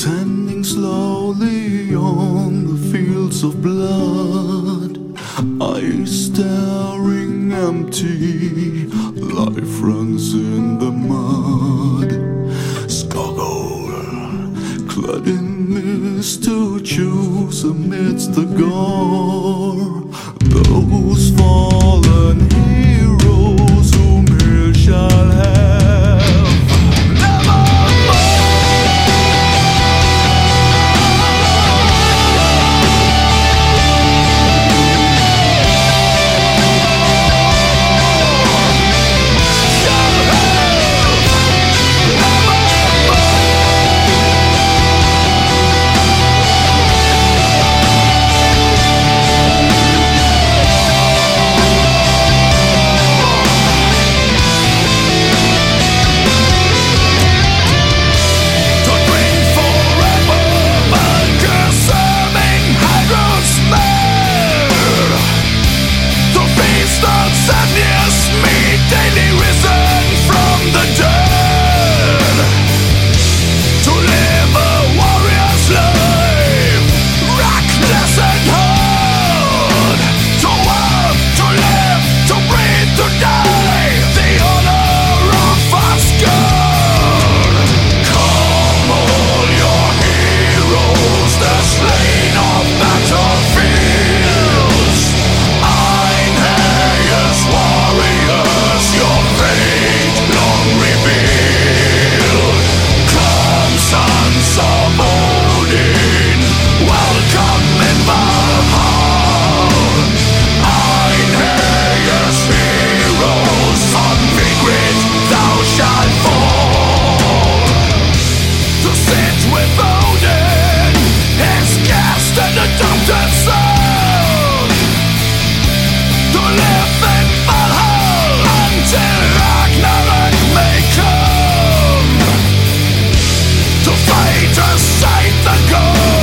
Descending slowly on the fields of blood, eyes staring empty, life runs in the mud. Skogul, clad in mist to choose amidst the gore. save the gold.